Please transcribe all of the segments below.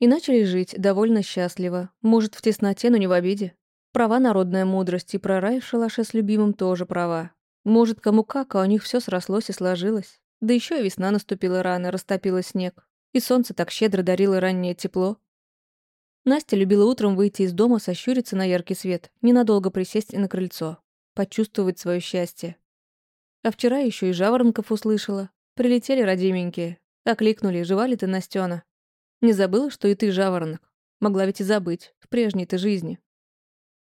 И начали жить довольно счастливо. Может, в тесноте, но не в обиде. Права народная мудрость, и про рай в шалаше с любимым тоже права. Может, кому как, а у них все срослось и сложилось. Да еще и весна наступила рано, растопила снег. И солнце так щедро дарило раннее тепло. Настя любила утром выйти из дома, сощуриться на яркий свет, ненадолго присесть на крыльцо, почувствовать свое счастье. А вчера еще и жаворонков услышала. Прилетели родименькие. Окликнули, жива ли ты, Настена? Не забыла, что и ты жаворонок? Могла ведь и забыть, в прежней ты жизни.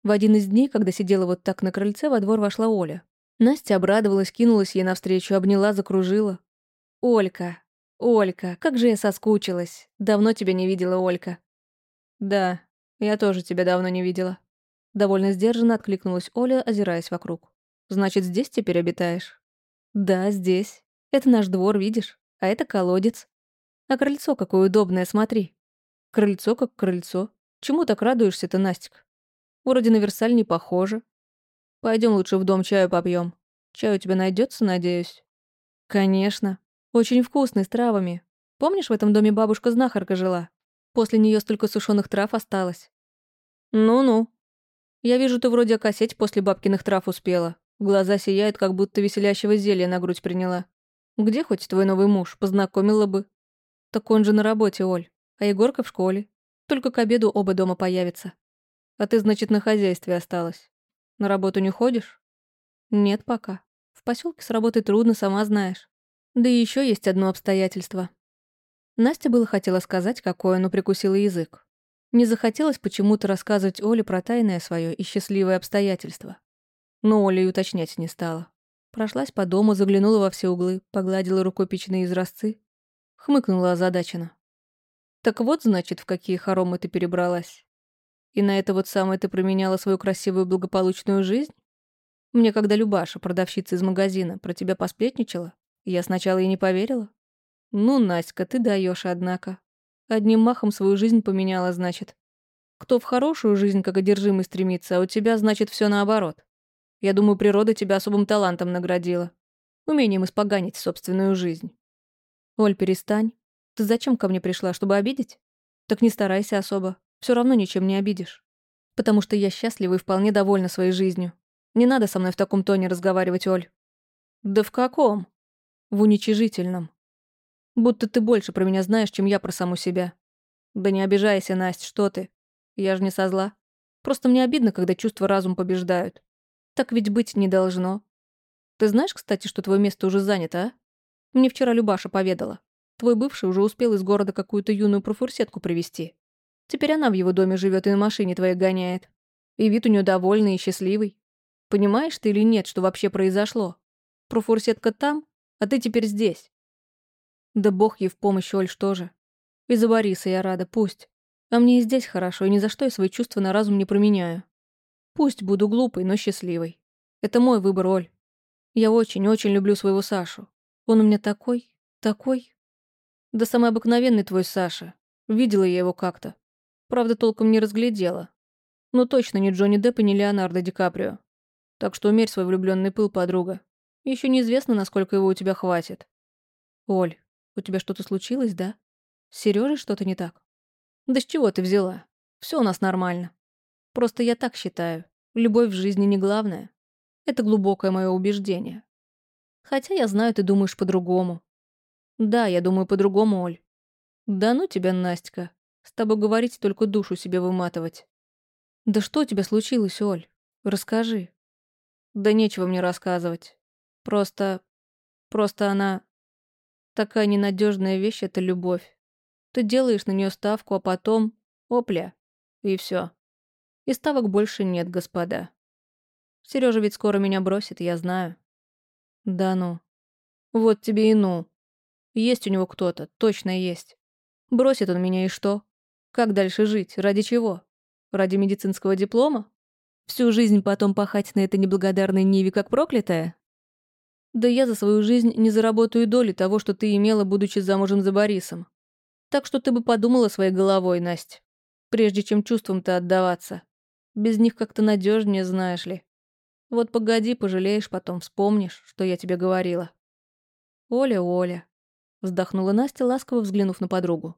В один из дней, когда сидела вот так на крыльце, во двор вошла Оля. Настя обрадовалась, кинулась ей навстречу, обняла, закружила. «Олька, Олька, как же я соскучилась. Давно тебя не видела, Олька». «Да, я тоже тебя давно не видела». Довольно сдержанно откликнулась Оля, озираясь вокруг. «Значит, здесь теперь обитаешь?» «Да, здесь. Это наш двор, видишь? А это колодец. А крыльцо какое удобное, смотри. Крыльцо как крыльцо. Чему так радуешься-то, Настя? Вроде на Версаль не похоже. Пойдем лучше в дом чаю попьем. Чай у тебя найдется, надеюсь?» «Конечно. Очень вкусный, с травами. Помнишь, в этом доме бабушка-знахарка жила? После нее столько сушеных трав осталось». «Ну-ну. Я вижу, ты вроде окосеть после бабкиных трав успела. Глаза сияют, как будто веселящего зелья на грудь приняла. Где хоть твой новый муж? Познакомила бы». «Так он же на работе, Оль. А Егорка в школе. Только к обеду оба дома появятся. А ты, значит, на хозяйстве осталась. На работу не ходишь? Нет пока. В поселке с работой трудно, сама знаешь. Да и еще есть одно обстоятельство. Настя было хотела сказать, какое, но прикусила язык. Не захотелось почему-то рассказывать Оле про тайное свое и счастливое обстоятельство. Но Оля и уточнять не стала. Прошлась по дому, заглянула во все углы, погладила рукой печные изразцы, хмыкнула озадаченно. «Так вот, значит, в какие хоромы ты перебралась. И на это вот самое ты променяла свою красивую благополучную жизнь? Мне когда Любаша, продавщица из магазина, про тебя посплетничала, я сначала и не поверила. Ну, Настя, ты даешь, однако. Одним махом свою жизнь поменяла, значит. Кто в хорошую жизнь как одержимый стремится, а у тебя, значит, все наоборот. Я думаю, природа тебя особым талантом наградила. Умением испоганить собственную жизнь. Оль, перестань. Ты зачем ко мне пришла, чтобы обидеть? Так не старайся особо все равно ничем не обидишь. Потому что я счастлива и вполне довольна своей жизнью. Не надо со мной в таком тоне разговаривать, Оль. Да в каком? В уничижительном. Будто ты больше про меня знаешь, чем я про саму себя. Да не обижайся, Настя, что ты? Я же не со зла. Просто мне обидно, когда чувства разум побеждают. Так ведь быть не должно. Ты знаешь, кстати, что твое место уже занято, а? Мне вчера Любаша поведала. Твой бывший уже успел из города какую-то юную профурсетку привезти. Теперь она в его доме живет и на машине твоей гоняет. И вид у нее довольный и счастливый. Понимаешь ты или нет, что вообще произошло? Профурсетка там, а ты теперь здесь. Да бог ей в помощь, Оль, что же. И за Бориса я рада, пусть. А мне и здесь хорошо, и ни за что я свои чувства на разум не променяю. Пусть буду глупой, но счастливой. Это мой выбор, Оль. Я очень-очень люблю своего Сашу. Он у меня такой, такой. Да самый обыкновенный твой Саша. Видела я его как-то. Правда, толком не разглядела. Но точно не Джонни Депп и не Леонардо Ди Каприо. Так что умерь свой влюбленный пыл, подруга. Еще неизвестно, насколько его у тебя хватит. Оль, у тебя что-то случилось, да? С Сережей что-то не так? Да с чего ты взяла? Все у нас нормально. Просто я так считаю. Любовь в жизни не главное. Это глубокое мое убеждение. Хотя я знаю, ты думаешь по-другому. Да, я думаю по-другому, Оль. Да ну тебя, Настя. С тобой говорить только душу себе выматывать. Да что у тебя случилось, Оль? Расскажи. Да нечего мне рассказывать. Просто... Просто она... Такая ненадежная вещь — это любовь. Ты делаешь на нее ставку, а потом... Опля. И все. И ставок больше нет, господа. Сережа ведь скоро меня бросит, я знаю. Да ну. Вот тебе и ну. Есть у него кто-то, точно есть. Бросит он меня и что? Как дальше жить? Ради чего? Ради медицинского диплома? Всю жизнь потом пахать на этой неблагодарной Ниве как проклятая? Да я за свою жизнь не заработаю доли того, что ты имела, будучи замужем за Борисом. Так что ты бы подумала своей головой, Настя, прежде чем чувствам-то отдаваться. Без них как-то надежнее, знаешь ли. Вот погоди, пожалеешь потом, вспомнишь, что я тебе говорила. Оля, Оля, вздохнула Настя, ласково взглянув на подругу.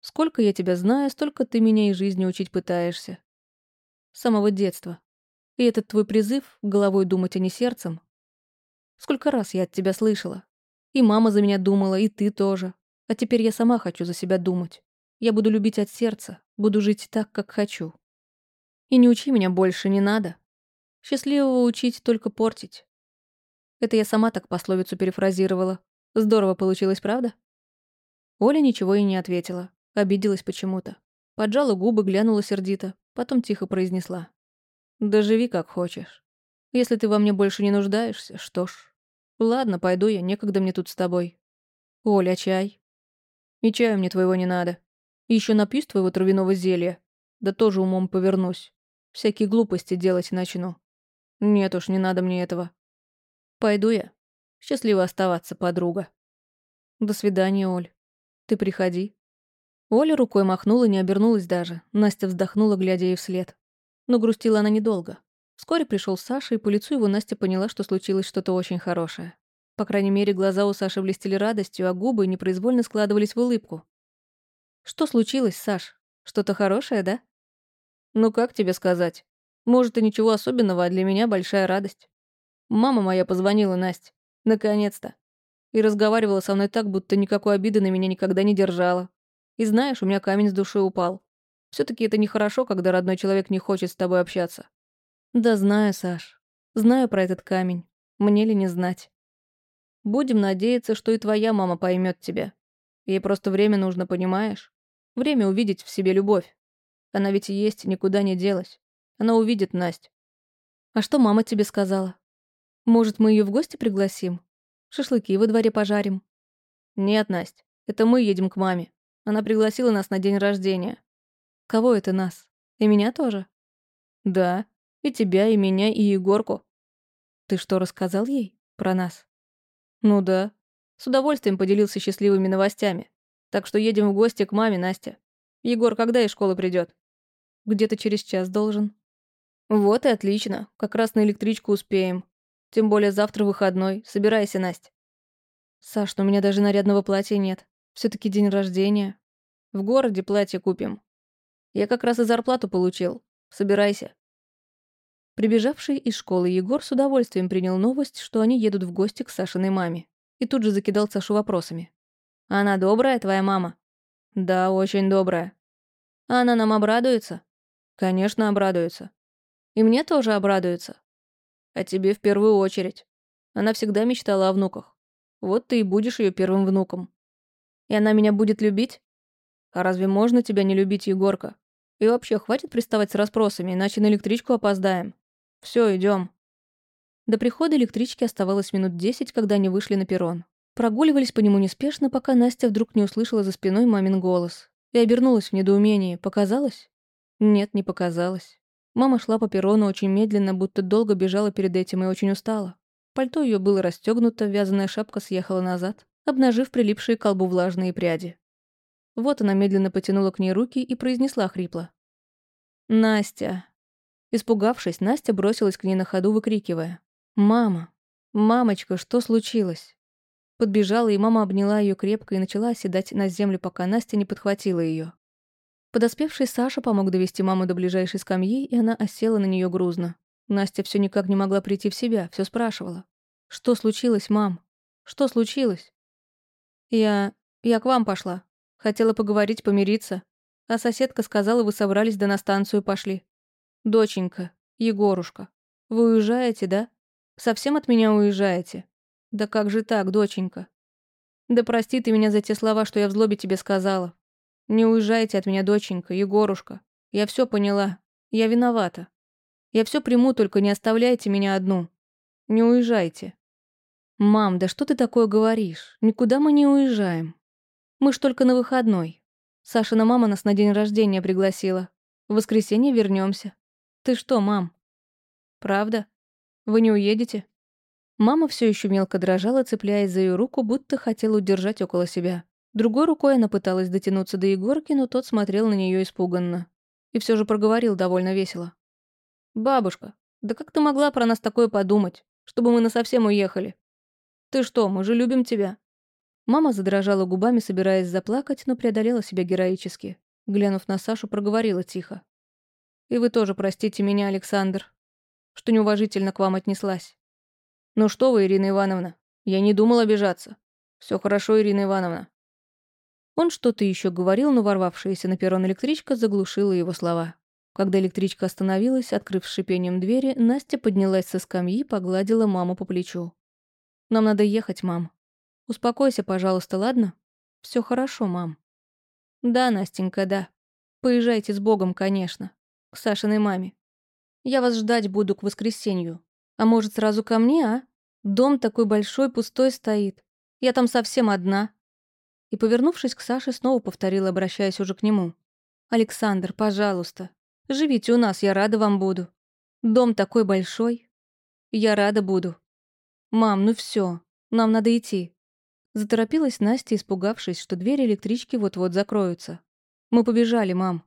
Сколько я тебя знаю, столько ты меня и жизни учить пытаешься. С самого детства. И этот твой призыв, головой думать, а не сердцем. Сколько раз я от тебя слышала. И мама за меня думала, и ты тоже. А теперь я сама хочу за себя думать. Я буду любить от сердца, буду жить так, как хочу. И не учи меня больше, не надо. Счастливого учить, только портить. Это я сама так пословицу перефразировала. Здорово получилось, правда? Оля ничего и не ответила. Обиделась почему-то. Поджала губы, глянула сердито, потом тихо произнесла. «Да живи как хочешь. Если ты во мне больше не нуждаешься, что ж. Ладно, пойду я, некогда мне тут с тобой. Оля, чай?» «И чаю мне твоего не надо. Еще напьюсь твоего травяного зелья. Да тоже умом повернусь. Всякие глупости делать начну. Нет уж, не надо мне этого. Пойду я. Счастливо оставаться, подруга. До свидания, Оль. Ты приходи. Оля рукой махнула, не обернулась даже. Настя вздохнула, глядя ей вслед. Но грустила она недолго. Вскоре пришел Саша, и по лицу его Настя поняла, что случилось что-то очень хорошее. По крайней мере, глаза у Саши блестели радостью, а губы непроизвольно складывались в улыбку. «Что случилось, Саш? Что-то хорошее, да?» «Ну как тебе сказать? Может, и ничего особенного, а для меня большая радость. Мама моя позвонила Насте. Наконец-то. И разговаривала со мной так, будто никакой обиды на меня никогда не держала. И знаешь, у меня камень с души упал. все таки это нехорошо, когда родной человек не хочет с тобой общаться. Да знаю, Саш. Знаю про этот камень. Мне ли не знать. Будем надеяться, что и твоя мама поймет тебя. Ей просто время нужно, понимаешь? Время увидеть в себе любовь. Она ведь и есть, никуда не делась. Она увидит Насть. А что мама тебе сказала? Может, мы ее в гости пригласим? Шашлыки во дворе пожарим? Нет, Насть, это мы едем к маме. Она пригласила нас на день рождения. Кого это нас? И меня тоже? Да, и тебя, и меня, и Егорку. Ты что, рассказал ей про нас? Ну да. С удовольствием поделился счастливыми новостями. Так что едем в гости к маме, Настя. Егор когда из школы придет? Где-то через час должен. Вот и отлично. Как раз на электричку успеем. Тем более завтра выходной. Собирайся, Настя. Саш, но у меня даже нарядного платья нет. все таки день рождения. В городе платье купим. Я как раз и зарплату получил. Собирайся. Прибежавший из школы Егор с удовольствием принял новость, что они едут в гости к Сашиной маме. И тут же закидал Сашу вопросами. «Она добрая, твоя мама?» «Да, очень добрая». «А она нам обрадуется?» «Конечно, обрадуется. И мне тоже обрадуется. А тебе в первую очередь. Она всегда мечтала о внуках. Вот ты и будешь ее первым внуком. И она меня будет любить? А разве можно тебя не любить, Егорка? И вообще, хватит приставать с расспросами, иначе на электричку опоздаем. Все, идем. До прихода электрички оставалось минут десять, когда они вышли на перрон. Прогуливались по нему неспешно, пока Настя вдруг не услышала за спиной мамин голос. И обернулась в недоумении. Показалось? Нет, не показалось. Мама шла по перрону очень медленно, будто долго бежала перед этим и очень устала. Пальто ее было расстегнуто, вязаная шапка съехала назад, обнажив прилипшие к колбу влажные пряди. Вот она медленно потянула к ней руки и произнесла хрипло. «Настя». Испугавшись, Настя бросилась к ней на ходу, выкрикивая. «Мама! Мамочка, что случилось?» Подбежала, и мама обняла ее крепко и начала оседать на землю, пока Настя не подхватила ее. Подоспевший Саша помог довести маму до ближайшей скамьи, и она осела на нее грузно. Настя все никак не могла прийти в себя, все спрашивала. «Что случилось, мам? Что случилось?» «Я... я к вам пошла. Хотела поговорить, помириться. А соседка сказала, вы собрались да на станцию пошли. Доченька, Егорушка, вы уезжаете, да? Совсем от меня уезжаете? Да как же так, доченька? Да прости ты меня за те слова, что я в злобе тебе сказала. Не уезжайте от меня, доченька, Егорушка. Я все поняла. Я виновата. Я все приму, только не оставляйте меня одну. Не уезжайте. Мам, да что ты такое говоришь? Никуда мы не уезжаем. Мы ж только на выходной. Сашина мама нас на день рождения пригласила. В воскресенье вернемся. Ты что, мам? Правда? Вы не уедете? Мама все еще мелко дрожала, цепляясь за ее руку, будто хотела удержать около себя. Другой рукой она пыталась дотянуться до Егорки, но тот смотрел на нее испуганно. И все же проговорил довольно весело. «Бабушка, да как ты могла про нас такое подумать, чтобы мы насовсем уехали? Ты что, мы же любим тебя. Мама задрожала губами, собираясь заплакать, но преодолела себя героически. Глянув на Сашу, проговорила тихо. «И вы тоже простите меня, Александр, что неуважительно к вам отнеслась. Ну что вы, Ирина Ивановна, я не думал обижаться. Все хорошо, Ирина Ивановна». Он что-то еще говорил, но ворвавшаяся на перрон электричка заглушила его слова. Когда электричка остановилась, открыв шипением двери, Настя поднялась со скамьи и погладила маму по плечу. «Нам надо ехать, мам. Успокойся, пожалуйста, ладно? Все хорошо, мам». «Да, Настенька, да. Поезжайте с Богом, конечно. К Сашиной маме. Я вас ждать буду к воскресенью. А может, сразу ко мне, а? Дом такой большой, пустой стоит. Я там совсем одна». И, повернувшись к Саше, снова повторила, обращаясь уже к нему. «Александр, пожалуйста, живите у нас, я рада вам буду. Дом такой большой. Я рада буду. Мам, ну все, нам надо идти». Заторопилась Настя, испугавшись, что двери электрички вот-вот закроются. «Мы побежали, мам».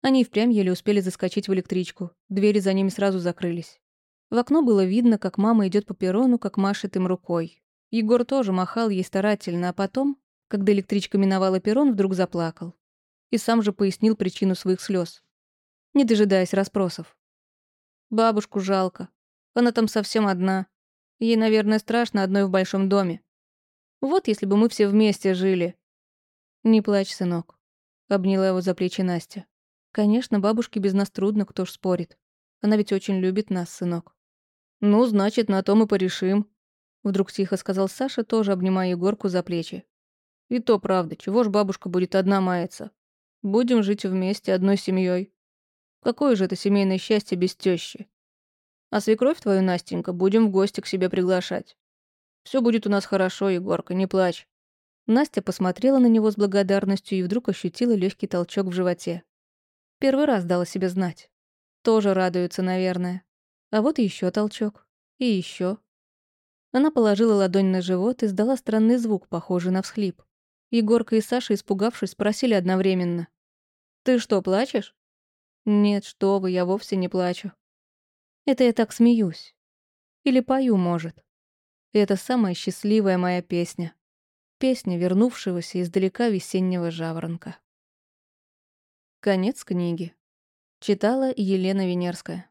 Они впрямь еле успели заскочить в электричку. Двери за ними сразу закрылись. В окно было видно, как мама идет по перрону, как машет им рукой. Егор тоже махал ей старательно, а потом, когда электричка миновала перрон, вдруг заплакал. И сам же пояснил причину своих слез, не дожидаясь расспросов. «Бабушку жалко. Она там совсем одна. Ей, наверное, страшно одной в большом доме. Вот если бы мы все вместе жили. Не плачь, сынок. Обняла его за плечи Настя. Конечно, бабушке без нас трудно, кто ж спорит. Она ведь очень любит нас, сынок. Ну, значит, на то мы порешим. Вдруг тихо сказал Саша, тоже обнимая Егорку за плечи. И то правда, чего ж бабушка будет одна маяться? Будем жить вместе, одной семьей. Какое же это семейное счастье без тещи? А свекровь твою, Настенька, будем в гости к себе приглашать. Все будет у нас хорошо, Егорка, не плачь». Настя посмотрела на него с благодарностью и вдруг ощутила легкий толчок в животе. Первый раз дала себе знать. Тоже радуется, наверное. А вот еще толчок. И еще. Она положила ладонь на живот и издала странный звук, похожий на всхлип. Егорка и Саша, испугавшись, спросили одновременно. «Ты что, плачешь?» «Нет, что вы, я вовсе не плачу. Это я так смеюсь. Или пою, может. Это самая счастливая моя песня. Песня вернувшегося издалека весеннего жаворонка. Конец книги. Читала Елена Венерская.